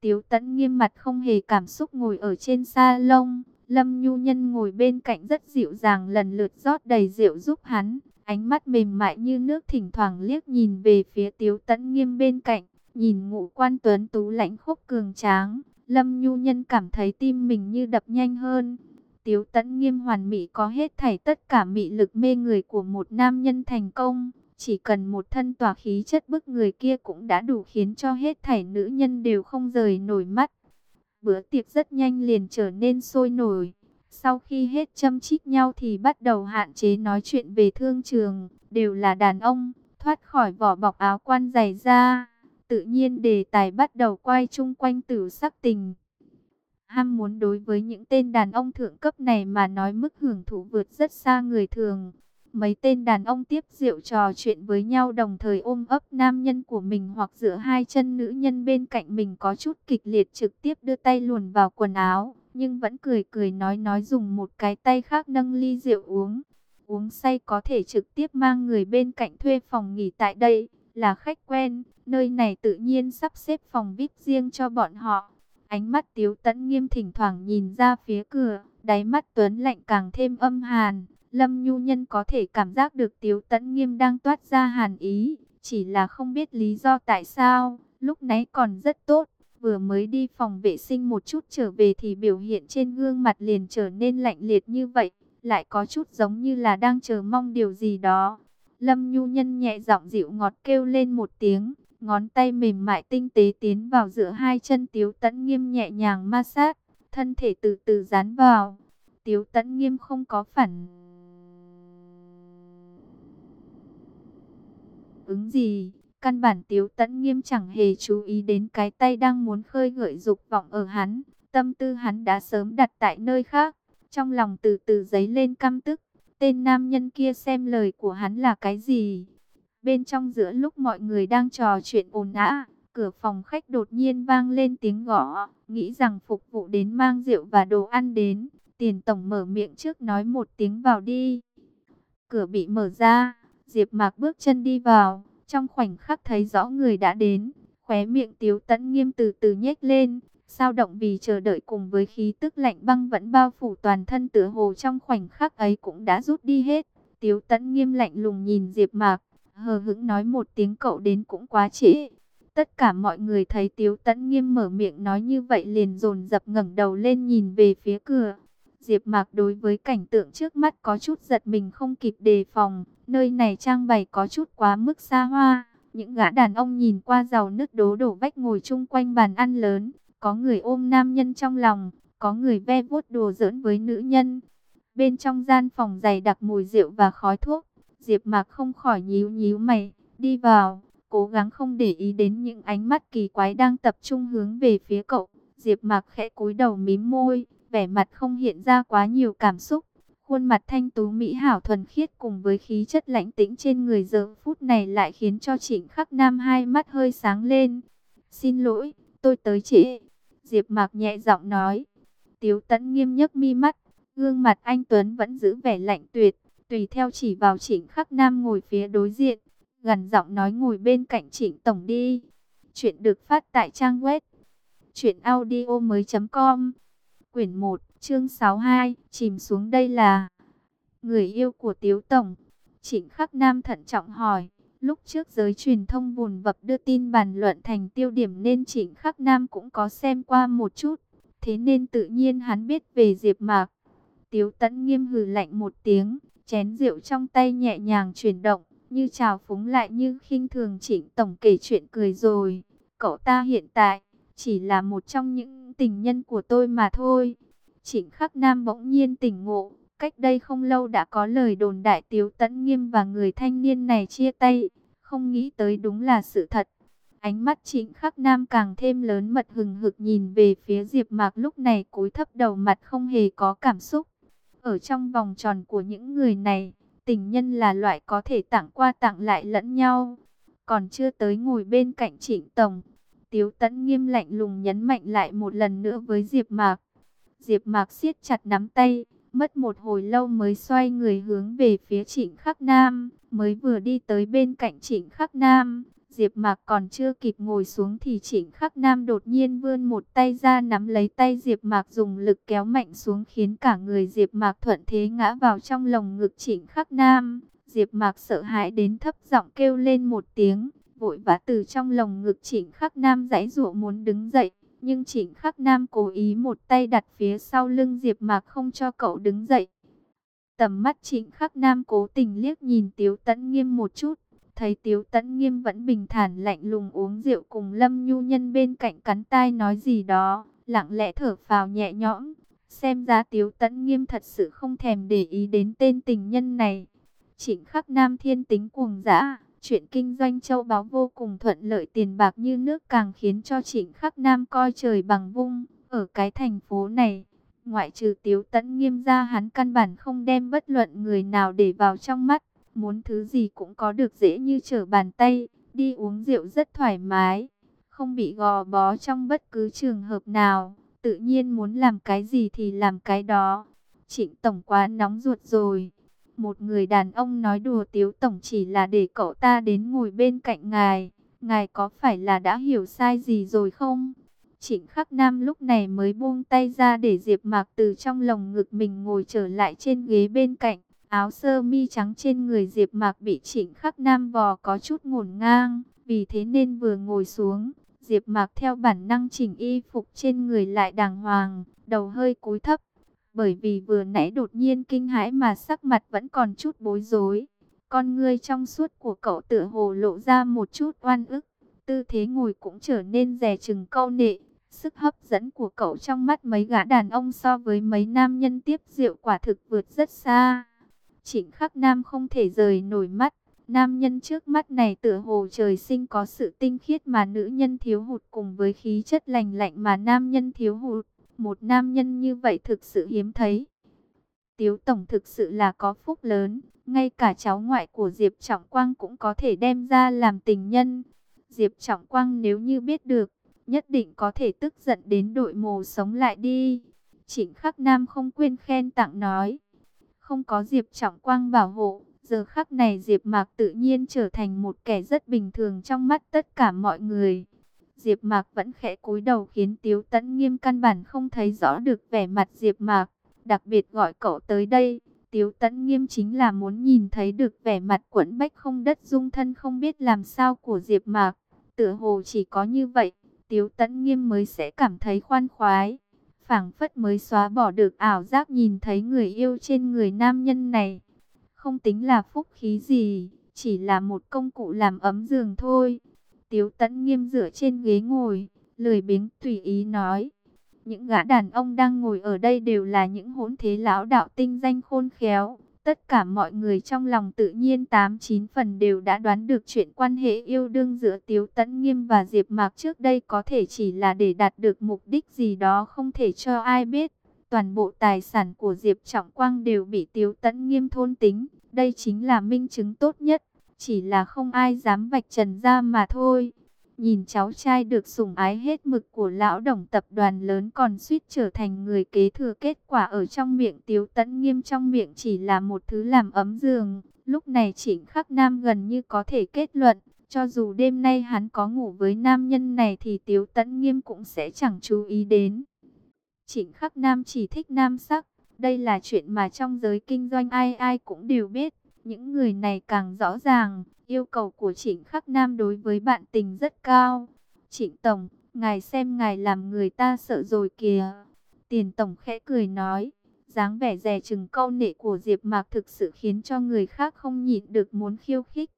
Tiếu tẫn nghiêm mặt không hề cảm xúc ngồi ở trên sa lông. Lâm Nhu Nhân ngồi bên cạnh rất dịu dàng lần lượt rót đầy rượu giúp hắn. Ánh mắt mềm mại như nước thỉnh thoảng liếc nhìn về phía Tiếu Tấn Nghiêm bên cạnh. Nhìn ngũ quan tuấn tú lãnh khốc cường tráng. Lâm Nhu Nhân cảm thấy tim mình như đập nhanh hơn. Tiếu tẫn Nghiêm hoàn mỹ có hết thảy tất cả mị lực mê người của một nam nhân thành công. Chỉ cần một thân tỏa khí chất bức người kia cũng đã đủ khiến cho hết thảy nữ nhân đều không rời nổi mắt. Bữa tiệc rất nhanh liền trở nên sôi nổi. Sau khi hết châm chích nhau thì bắt đầu hạn chế nói chuyện về thương trường. Đều là đàn ông, thoát khỏi vỏ bọc áo quan dày ra. Tự nhiên đề tài bắt đầu quay chung quanh tử sắc tình. Ham muốn đối với những tên đàn ông thượng cấp này mà nói mức hưởng thụ vượt rất xa người thường. Mấy tên đàn ông tiếp rượu trò chuyện với nhau đồng thời ôm ấp nam nhân của mình hoặc giữa hai chân nữ nhân bên cạnh mình có chút kịch liệt trực tiếp đưa tay luồn vào quần áo. Nhưng vẫn cười cười nói nói dùng một cái tay khác nâng ly rượu uống. Uống say có thể trực tiếp mang người bên cạnh thuê phòng nghỉ tại đây. Là khách quen, nơi này tự nhiên sắp xếp phòng VIP riêng cho bọn họ. Ánh mắt tiếu tẫn nghiêm thỉnh thoảng nhìn ra phía cửa, đáy mắt tuấn lạnh càng thêm âm hàn. Lâm Nhu Nhân có thể cảm giác được Tiếu Tấn Nghiêm đang toát ra hàn ý, chỉ là không biết lý do tại sao, lúc nãy còn rất tốt, vừa mới đi phòng vệ sinh một chút trở về thì biểu hiện trên gương mặt liền trở nên lạnh liệt như vậy, lại có chút giống như là đang chờ mong điều gì đó. Lâm Nhu Nhân nhẹ giọng dịu ngọt kêu lên một tiếng, ngón tay mềm mại tinh tế tiến vào giữa hai chân Tiếu Tấn Nghiêm nhẹ nhàng ma sát, thân thể từ từ dán vào. Tiếu Tấn Nghiêm không có phản ứng gì. Căn bản Tiếu Tẫn Nghiêm chẳng hề chú ý đến cái tay đang muốn khơi gợi dục vọng ở hắn. Tâm tư hắn đã sớm đặt tại nơi khác. Trong lòng từ từ dấy lên căm tức. Tên nam nhân kia xem lời của hắn là cái gì. Bên trong giữa lúc mọi người đang trò chuyện ồn ào, cửa phòng khách đột nhiên vang lên tiếng gõ. Nghĩ rằng phục vụ đến mang rượu và đồ ăn đến. Tiền tổng mở miệng trước nói một tiếng vào đi. Cửa bị mở ra Diệp Mạc bước chân đi vào, trong khoảnh khắc thấy rõ người đã đến, khóe miệng Tiếu Tấn Nghiêm từ từ nhếch lên, sao động vì chờ đợi cùng với khí tức lạnh băng vẫn bao phủ toàn thân tựa hồ trong khoảnh khắc ấy cũng đã rút đi hết. Tiếu Tấn Nghiêm lạnh lùng nhìn Diệp Mạc, hờ hững nói một tiếng cậu đến cũng quá trễ. Tất cả mọi người thấy Tiếu Tấn Nghiêm mở miệng nói như vậy liền dồn dập ngẩng đầu lên nhìn về phía cửa. Diệp Mạc đối với cảnh tượng trước mắt có chút giật mình không kịp đề phòng, nơi này trang bày có chút quá mức xa hoa. Những gã đàn ông nhìn qua giàu nứt đố đổ vách ngồi chung quanh bàn ăn lớn, có người ôm nam nhân trong lòng, có người ve vuốt đùa giỡn với nữ nhân. Bên trong gian phòng dày đặc mùi rượu và khói thuốc, Diệp Mạc không khỏi nhíu nhíu mày, đi vào, cố gắng không để ý đến những ánh mắt kỳ quái đang tập trung hướng về phía cậu. Diệp Mạc khẽ cúi đầu mím môi, vẻ mặt không hiện ra quá nhiều cảm xúc. Khuôn mặt thanh tú mỹ hảo thuần khiết cùng với khí chất lãnh tĩnh trên người giờ phút này lại khiến cho Trịnh Khắc Nam hai mắt hơi sáng lên. "Xin lỗi, tôi tới trễ." Diệp Mạc nhẹ giọng nói. Tiếu Tấn nghiêm nhấc mi mắt, gương mặt anh tuấn vẫn giữ vẻ lạnh tuyệt, tùy theo chỉ vào Trịnh Khắc Nam ngồi phía đối diện, gần giọng nói ngồi bên cạnh Trịnh tổng đi. Chuyện được phát tại trang web truyệnaudiomoi.com. Quyển 1, chương 62, chìm xuống đây là người yêu của Tiếu tổng. Trịnh Khắc Nam thận trọng hỏi, lúc trước giới truyền thông buồn vập đưa tin bàn luận thành tiêu điểm nên Trịnh Khắc Nam cũng có xem qua một chút, thế nên tự nhiên hắn biết về Diệp Mạc. Tiếu Tấn nghiêm hừ lạnh một tiếng, chén rượu trong tay nhẹ nhàng chuyển động, như chào phúng lại như khinh thường Trịnh tổng kể chuyện cười rồi. Cậu ta hiện tại chỉ là một trong những tình nhân của tôi mà thôi. Trịnh Khắc Nam bỗng nhiên tỉnh ngộ, cách đây không lâu đã có lời đồn đại Tiếu Tấn Nghiêm và người thanh niên này chia tay, không nghĩ tới đúng là sự thật. Ánh mắt Trịnh Khắc Nam càng thêm lớn mật hừng hực nhìn về phía Diệp Mạc lúc này cúi thấp đầu mặt không hề có cảm xúc. Ở trong vòng tròn của những người này, tình nhân là loại có thể tặng qua tặng lại lẫn nhau. Còn chưa tới ngồi bên cạnh Trịnh Tổng, Tiếu Tấn nghiêm lạnh lùng nhấn mạnh lại một lần nữa với Diệp Mạc. Diệp Mạc siết chặt nắm tay, mất một hồi lâu mới xoay người hướng về phía Trịnh Khắc Nam, mới vừa đi tới bên cạnh Trịnh Khắc Nam, Diệp Mạc còn chưa kịp ngồi xuống thì Trịnh Khắc Nam đột nhiên vươn một tay ra nắm lấy tay Diệp Mạc dùng lực kéo mạnh xuống khiến cả người Diệp Mạc thuận thế ngã vào trong lồng ngực Trịnh Khắc Nam. Diệp Mạc sợ hãi đến thấp giọng kêu lên một tiếng, vội vã từ trong lồng ngực Trịnh Khắc Nam giãy giụa muốn đứng dậy, nhưng Trịnh Khắc Nam cố ý một tay đặt phía sau lưng Diệp Mạc không cho cậu đứng dậy. Tầm mắt Trịnh Khắc Nam cố tình liếc nhìn Tiếu Tấn Nghiêm một chút, thấy Tiếu Tấn Nghiêm vẫn bình thản lạnh lùng uống rượu cùng Lâm Nhu Nhân bên cạnh cắn tai nói gì đó, lặng lẽ thở phào nhẹ nhõm. Xem ra Tiếu Tấn Nghiêm thật sự không thèm để ý đến tên tình nhân này. Trịnh Khắc Nam thiên tính cuồng dã, chuyện kinh doanh châu báu vô cùng thuận lợi tiền bạc như nước càng khiến cho Trịnh Khắc Nam coi trời bằng vung. Ở cái thành phố này, ngoại trừ Tiếu Tấn Nghiêm ra hắn căn bản không đem bất luận người nào để vào trong mắt. Muốn thứ gì cũng có được dễ như trở bàn tay, đi uống rượu rất thoải mái, không bị gò bó trong bất cứ trường hợp nào, tự nhiên muốn làm cái gì thì làm cái đó. Trịnh Tổng quá nóng ruột rồi. Một người đàn ông nói đùa Tiếu Tổng chỉ là để cậu ta đến ngồi bên cạnh ngài. Ngài có phải là đã hiểu sai gì rồi không? Trịnh Khắc Nam lúc này mới buông tay ra để Diệp Mạc từ trong lồng ngực mình ngồi trở lại trên ghế bên cạnh. Áo sơ mi trắng trên người Diệp Mạc bị Trịnh Khắc Nam vò có chút ngổn ngang, vì thế nên vừa ngồi xuống, Diệp Mạc theo bản năng chỉnh y phục trên người lại đàng hoàng, đầu hơi cúi thấp, bởi vì vừa nãy đột nhiên kinh hãi mà sắc mặt vẫn còn chút bối rối. Con ngươi trong suốt của cậu tựa hồ lộ ra một chút oan ức, tư thế ngồi cũng trở nên dè chừng câu nệ. Sức hấp dẫn của cậu trong mắt mấy gã đàn ông so với mấy nam nhân tiếp rượu quả thực vượt rất xa. Trịnh Khắc Nam không thể rời nổi mắt. Nam nhân trước mắt này tựa hồ trời sinh có sự tinh khiết mà nữ nhân thiếu hụt cùng với khí chất lành lạnh mà nam nhân thiếu hụt. Một nam nhân như vậy thực sự hiếm thấy. Tiếu Tổng thực sự là có phúc lớn. Ngay cả cháu ngoại của Diệp Trọng Quang cũng có thể đem ra làm tình nhân. Diệp Trọng Quang nếu như biết được, nhất định có thể tức giận đến đội mồ sống lại đi. Trịnh Khắc Nam không quên khen tặng nói. Không có Diệp Trọng Quang bảo hộ, giờ khắc này Diệp Mạc tự nhiên trở thành một kẻ rất bình thường trong mắt tất cả mọi người. Diệp Mạc vẫn khẽ cúi đầu khiến Tiếu Tấn Nghiêm căn bản không thấy rõ được vẻ mặt Diệp Mạc, đặc biệt gọi cậu tới đây, Tiếu Tấn Nghiêm chính là muốn nhìn thấy được vẻ mặt quẫn bách không đất dung thân không biết làm sao của Diệp Mạc. Tựa hồ chỉ có như vậy, Tiếu Tấn Nghiêm mới sẽ cảm thấy khoan khoái phảng phất mới xóa bỏ được ảo giác nhìn thấy người yêu trên người nam nhân này. Không tính là phúc khí gì, chỉ là một công cụ làm ấm giường thôi. Tiếu tẫn nghiêm dựa trên ghế ngồi, lười biếng tùy ý nói. Những gã đàn ông đang ngồi ở đây đều là những hỗn thế lão đạo tinh danh khôn khéo. Tất cả mọi người trong lòng tự nhiên 8-9 phần đều đã đoán được chuyện quan hệ yêu đương giữa Tiếu Tấn Nghiêm và Diệp Mạc trước đây có thể chỉ là để đạt được mục đích gì đó không thể cho ai biết. Toàn bộ tài sản của Diệp Trọng Quang đều bị Tiếu Tấn Nghiêm thôn tính, đây chính là minh chứng tốt nhất, chỉ là không ai dám vạch trần ra mà thôi. Nhìn cháu trai được sủng ái hết mực của lão đồng tập đoàn lớn còn suýt trở thành người kế thừa kết quả ở trong miệng tiếu tẫn nghiêm trong miệng chỉ là một thứ làm ấm giường. Lúc này chỉnh khắc nam gần như có thể kết luận, cho dù đêm nay hắn có ngủ với nam nhân này thì tiếu tẫn nghiêm cũng sẽ chẳng chú ý đến. Chỉnh khắc nam chỉ thích nam sắc, đây là chuyện mà trong giới kinh doanh ai ai cũng đều biết. Những người này càng rõ ràng, yêu cầu của Trịnh Khắc Nam đối với bạn tình rất cao. Trịnh Tổng, ngài xem ngài làm người ta sợ rồi kìa. Tiền Tổng khẽ cười nói, dáng vẻ rè chừng câu nệ của Diệp Mạc thực sự khiến cho người khác không nhịn được muốn khiêu khích.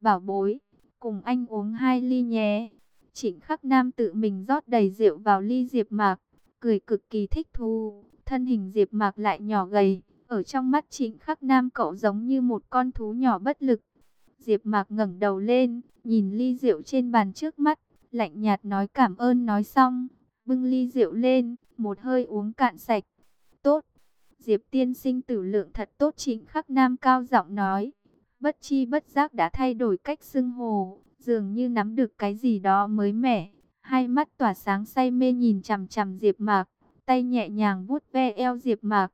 Bảo bối, cùng anh uống hai ly nhé. Trịnh Khắc Nam tự mình rót đầy rượu vào ly Diệp Mạc, cười cực kỳ thích thú. Thân hình Diệp Mạc lại nhỏ gầy, ở trong mắt Trịnh Khắc Nam cậu giống như một con thú nhỏ bất lực. Diệp Mạc ngẩng đầu lên, nhìn ly rượu trên bàn trước mắt, lạnh nhạt nói cảm ơn nói xong, bưng ly rượu lên, một hơi uống cạn sạch. Tốt. Diệp tiên sinh tử lượng thật tốt Trịnh Khắc Nam cao giọng nói. Bất chi bất giác đã thay đổi cách xưng hồ, dường như nắm được cái gì đó mới mẻ. Hai mắt tỏa sáng say mê nhìn chằm chằm Diệp Mạc, tay nhẹ nhàng vuốt ve eo Diệp Mạc.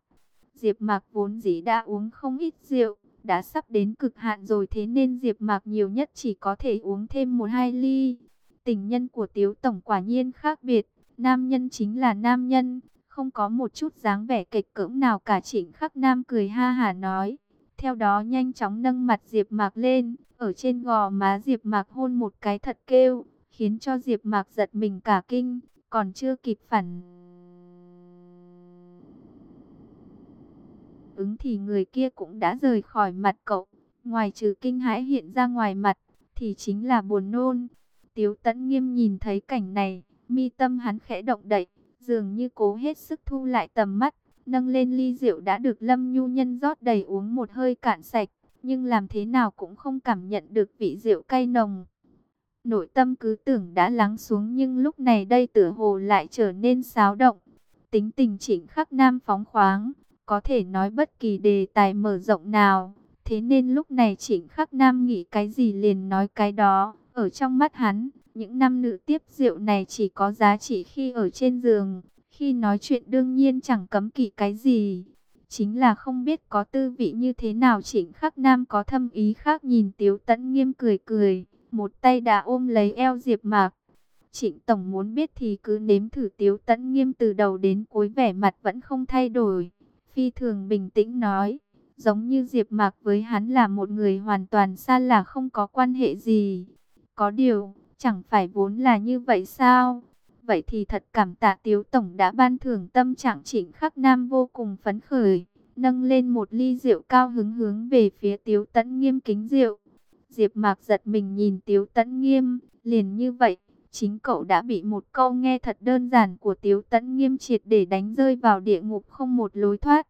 Diệp Mạc vốn dĩ đã uống không ít rượu, đã sắp đến cực hạn rồi thế nên Diệp Mạc nhiều nhất chỉ có thể uống thêm một hai ly. Tình nhân của Tiếu tổng quả nhiên khác biệt, nam nhân chính là nam nhân, không có một chút dáng vẻ kịch cỡm nào cả Trịnh Khắc Nam cười ha hả nói. Theo đó nhanh chóng nâng mặt Diệp Mạc lên, ở trên gò má Diệp Mạc hôn một cái thật kêu, khiến cho Diệp Mạc giật mình cả kinh, còn chưa kịp phản ứng thì người kia cũng đã rời khỏi mặt cậu. Ngoài trừ kinh hãi hiện ra ngoài mặt, thì chính là buồn nôn. Tiếu tẫn nghiêm nhìn thấy cảnh này, mi tâm hắn khẽ động đậy, dường như cố hết sức thu lại tầm mắt, nâng lên ly rượu đã được Lâm Nhu Nhân rót đầy uống một hơi cạn sạch, nhưng làm thế nào cũng không cảm nhận được vị rượu cay nồng. Nội tâm cứ tưởng đã lắng xuống nhưng lúc này đây tựa hồ lại trở nên xáo động. Tính tình chỉnh khắc nam phóng khoáng, có thể nói bất kỳ đề tài mở rộng nào. Thế nên lúc này trịnh khắc nam nghĩ cái gì liền nói cái đó. Ở trong mắt hắn, những nam nữ tiếp rượu này chỉ có giá trị khi ở trên giường. Khi nói chuyện đương nhiên chẳng cấm kỵ cái gì. Chính là không biết có tư vị như thế nào trịnh khắc nam có thâm ý khác nhìn tiếu Tấn nghiêm cười cười. Một tay đã ôm lấy eo diệp mạc. Trịnh Tổng muốn biết thì cứ nếm thử tiếu Tấn nghiêm từ đầu đến cuối vẻ mặt vẫn không thay đổi phi thường bình tĩnh nói, giống như Diệp Mạc với hắn là một người hoàn toàn xa lạ không có quan hệ gì. Có điều, chẳng phải vốn là như vậy sao? Vậy thì thật cảm tạ Tiếu Tổng đã ban thưởng tâm trạng trịnh khắc nam vô cùng phấn khởi, nâng lên một ly rượu cao hứng hướng về phía Tiếu Tấn Nghiêm kính rượu. Diệp Mạc giật mình nhìn Tiếu Tấn Nghiêm, liền như vậy, Chính cậu đã bị một câu nghe thật đơn giản của Tiếu Tấn nghiêm triệt để đánh rơi vào địa ngục không một lối thoát.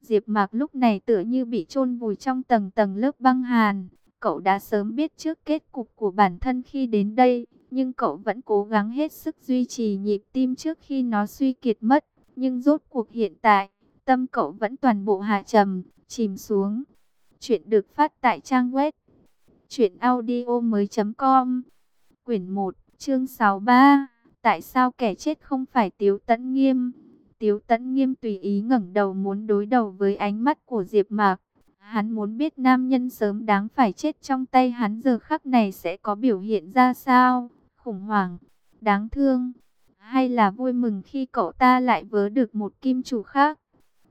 Diệp Mạc lúc này tựa như bị chôn vùi trong tầng tầng lớp băng hàn. Cậu đã sớm biết trước kết cục của bản thân khi đến đây, nhưng cậu vẫn cố gắng hết sức duy trì nhịp tim trước khi nó suy kiệt mất. Nhưng rốt cuộc hiện tại, tâm cậu vẫn toàn bộ hạ trầm, chìm xuống. Chuyện được phát tại trang web truyện audio mới.com Quyển 1 Chương 63 Tại sao kẻ chết không phải Tiếu Tấn Nghiêm? Tiếu Tấn Nghiêm tùy ý ngẩng đầu muốn đối đầu với ánh mắt của Diệp Mạc. Hắn muốn biết nam nhân sớm đáng phải chết trong tay hắn giờ khắc này sẽ có biểu hiện ra sao? Khủng hoảng, đáng thương, hay là vui mừng khi cậu ta lại vớ được một kim chủ khác?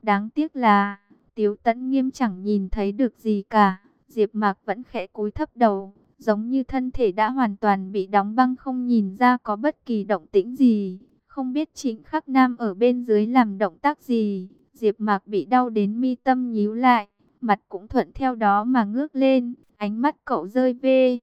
Đáng tiếc là, Tiếu Tấn Nghiêm chẳng nhìn thấy được gì cả. Diệp Mạc vẫn khẽ cúi thấp đầu, giống như thân thể đã hoàn toàn bị đóng băng không nhìn ra có bất kỳ động tĩnh gì. Không biết chính khắc nam ở bên dưới làm động tác gì, Diệp Mạc bị đau đến mi tâm nhíu lại, mặt cũng thuận theo đó mà ngước lên, ánh mắt cậu rơi về.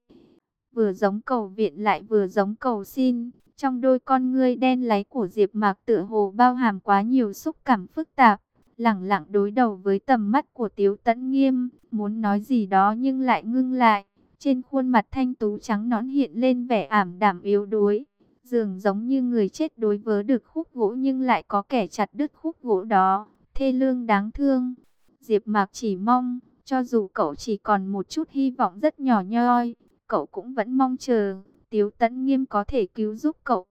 Vừa giống cầu viện lại vừa giống cầu xin, trong đôi con ngươi đen láy của Diệp Mạc tựa hồ bao hàm quá nhiều xúc cảm phức tạp. lẳng lặng đối đầu với tầm mắt của Tiếu Tấn Nghiêm, muốn nói gì đó nhưng lại ngưng lại. Trên khuôn mặt thanh tú trắng nõn hiện lên vẻ ảm đạm yếu đuối, dường giống như người chết đối với được khúc gỗ nhưng lại có kẻ chặt đứt khúc gỗ đó, thê lương đáng thương. Diệp Mạc chỉ mong, cho dù cậu chỉ còn một chút hy vọng rất nhỏ nhoi, cậu cũng vẫn mong chờ Tiếu Tấn Nghiêm có thể cứu giúp cậu.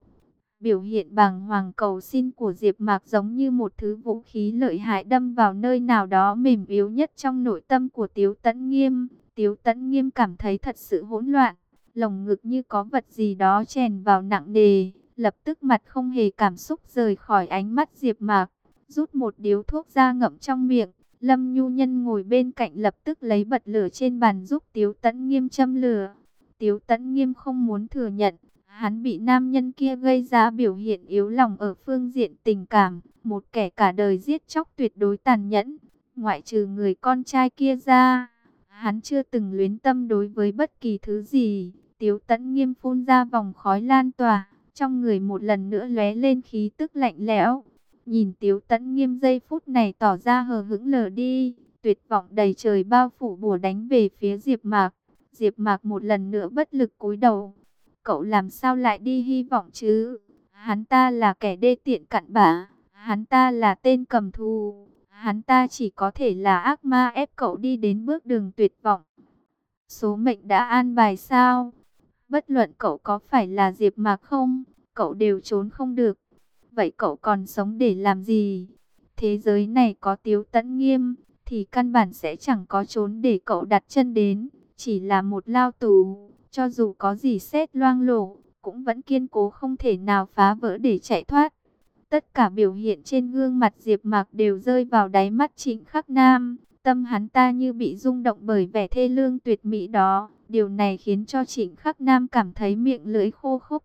Biểu hiện bàng hoàng cầu xin của Diệp Mạc giống như một thứ vũ khí lợi hại đâm vào nơi nào đó mềm yếu nhất trong nội tâm của Tiếu Tấn Nghiêm. Tiếu Tấn Nghiêm cảm thấy thật sự hỗn loạn, lồng ngực như có vật gì đó chèn vào nặng nề, lập tức mặt không hề cảm xúc rời khỏi ánh mắt Diệp Mạc, rút một điếu thuốc ra ngậm trong miệng. Lâm Nhu Nhân ngồi bên cạnh lập tức lấy bật lửa trên bàn giúp Tiếu Tấn Nghiêm châm lửa. Tiếu Tấn Nghiêm không muốn thừa nhận, hắn bị nam nhân kia gây ra biểu hiện yếu lòng ở phương diện tình cảm, một kẻ cả đời giết chóc tuyệt đối tàn nhẫn, ngoại trừ người con trai kia ra, hắn chưa từng luyến tâm đối với bất kỳ thứ gì. Tiếu tẫn Nghiêm phun ra vòng khói lan tỏa, trong người một lần nữa lóe lên khí tức lạnh lẽo. Nhìn Tiếu tẫn Nghiêm giây phút này tỏ ra hờ hững lờ đi, tuyệt vọng đầy trời bao phủ bùa đánh về phía Diệp Mạc. Diệp Mạc một lần nữa bất lực cúi đầu. Cậu làm sao lại đi hy vọng chứ? Hắn ta là kẻ đê tiện cặn bã, hắn ta là tên cầm thù, hắn ta chỉ có thể là ác ma ép cậu đi đến bước đường tuyệt vọng. Số mệnh đã an bài sao? Bất luận cậu có phải là Diệp Mạc không, cậu đều trốn không được. Vậy cậu còn sống để làm gì? Thế giới này có Tiếu Tấn Nghiêm thì căn bản sẽ chẳng có trốn để cậu đặt chân đến chỉ là một lao tù, cho dù có gì xét loang lổ, cũng vẫn kiên cố không thể nào phá vỡ để chạy thoát. Tất cả biểu hiện trên gương mặt Diệp Mạc đều rơi vào đáy mắt Trịnh Khắc Nam, tâm hắn ta như bị rung động bởi vẻ thê lương tuyệt mỹ đó, điều này khiến cho Trịnh Khắc Nam cảm thấy miệng lưỡi khô khốc.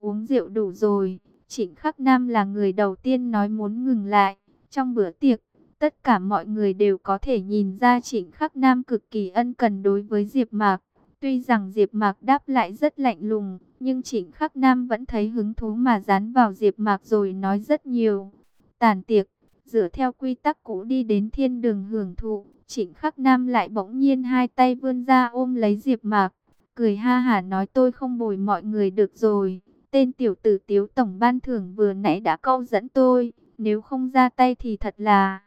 Uống rượu đủ rồi, Trịnh Khắc Nam là người đầu tiên nói muốn ngừng lại. Trong bữa tiệc, Tất cả mọi người đều có thể nhìn ra Trịnh Khắc Nam cực kỳ ân cần đối với Diệp Mạc. Tuy rằng Diệp Mạc đáp lại rất lạnh lùng, nhưng Trịnh Khắc Nam vẫn thấy hứng thú mà dán vào Diệp Mạc rồi nói rất nhiều. Tàn tiệc, dựa theo quy tắc cũ đi đến thiên đường hưởng thụ, Trịnh Khắc Nam lại bỗng nhiên hai tay vươn ra ôm lấy Diệp Mạc, cười ha hả nói tôi không bồi mọi người được rồi. Tên tiểu tử Tiếu tổng ban thưởng vừa nãy đã câu dẫn tôi, nếu không ra tay thì thật là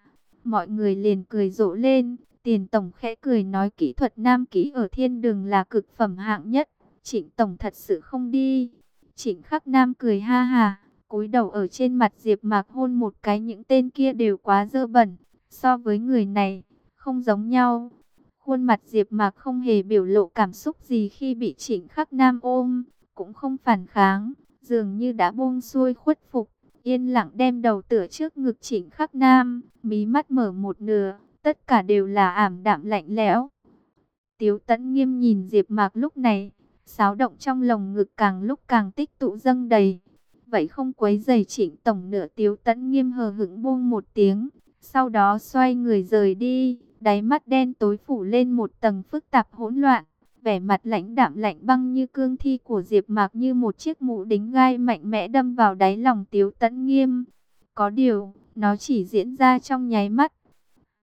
Mọi người liền cười rộ lên, tiền tổng khẽ cười nói kỹ thuật nam kỹ ở thiên đường là cực phẩm hạng nhất. Trịnh tổng thật sự không đi. Trịnh khắc nam cười ha ha, cúi đầu ở trên mặt Diệp Mạc hôn một cái những tên kia đều quá dơ bẩn. So với người này, không giống nhau. Khuôn mặt Diệp Mạc không hề biểu lộ cảm xúc gì khi bị Trịnh Khắc Nam ôm, cũng không phản kháng, dường như đã buông xuôi khuất phục yên lặng đem đầu tựa trước ngực trịnh khắc nam, mí mắt mở một nửa, tất cả đều là ảm đạm lạnh lẽo. Tiếu tẫn nghiêm nhìn Diệp Mạc lúc này, xáo động trong lồng ngực càng lúc càng tích tụ dâng đầy. Vậy không quấy giày chỉnh tổng nửa tiếu tẫn nghiêm hờ hững buông một tiếng, sau đó xoay người rời đi, đáy mắt đen tối phủ lên một tầng phức tạp hỗn loạn vẻ mặt lãnh đạm lạnh băng như cương thi của Diệp Mạc như một chiếc mũ đính gai mạnh mẽ đâm vào đáy lòng Tiếu Tấn Nghiêm. Có điều, nó chỉ diễn ra trong nháy mắt.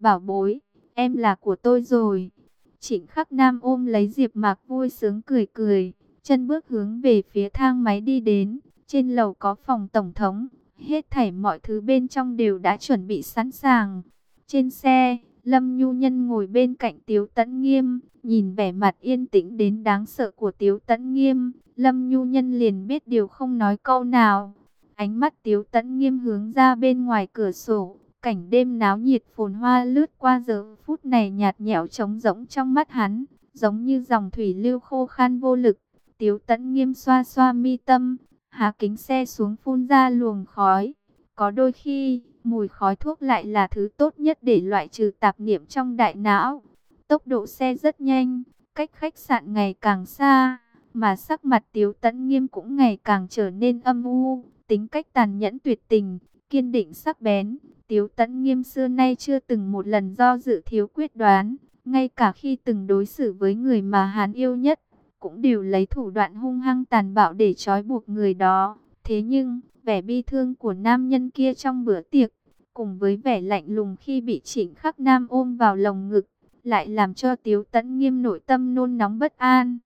Bảo bối, em là của tôi rồi. Trịnh Khắc Nam ôm lấy Diệp Mạc vui sướng cười cười, chân bước hướng về phía thang máy đi đến. Trên lầu có phòng tổng thống, hết thảy mọi thứ bên trong đều đã chuẩn bị sẵn sàng. Trên xe, Lâm Nhu Nhân ngồi bên cạnh Tiếu Tấn Nghiêm, nhìn vẻ mặt yên tĩnh đến đáng sợ của Tiếu Tấn Nghiêm, Lâm Nhu Nhân liền biết điều không nói câu nào. Ánh mắt Tiếu Tấn Nghiêm hướng ra bên ngoài cửa sổ, cảnh đêm náo nhiệt phồn hoa lướt qua giờ phút này nhạt nhẽo trống rỗng trong mắt hắn, giống như dòng thủy lưu khô khan vô lực. Tiếu tẫn Nghiêm xoa xoa mi tâm, hạ kính xe xuống phun ra luồng khói. Có đôi khi, mùi khói thuốc lại là thứ tốt nhất để loại trừ tạp niệm trong đại não. Tốc độ xe rất nhanh, cách khách sạn ngày càng xa, mà sắc mặt Tiếu tẫn Nghiêm cũng ngày càng trở nên âm u, tính cách tàn nhẫn tuyệt tình, kiên định sắc bén. Tiếu Tấn Nghiêm xưa nay chưa từng một lần do dự thiếu quyết đoán, ngay cả khi từng đối xử với người mà hắn yêu nhất, cũng đều lấy thủ đoạn hung hăng tàn bạo để trói buộc người đó. Thế nhưng, vẻ bi thương của nam nhân kia trong bữa tiệc, cùng với vẻ lạnh lùng khi bị Trịnh Khắc Nam ôm vào lồng ngực, lại làm cho Tiếu Tấn Nghiêm nội tâm nôn nóng bất an.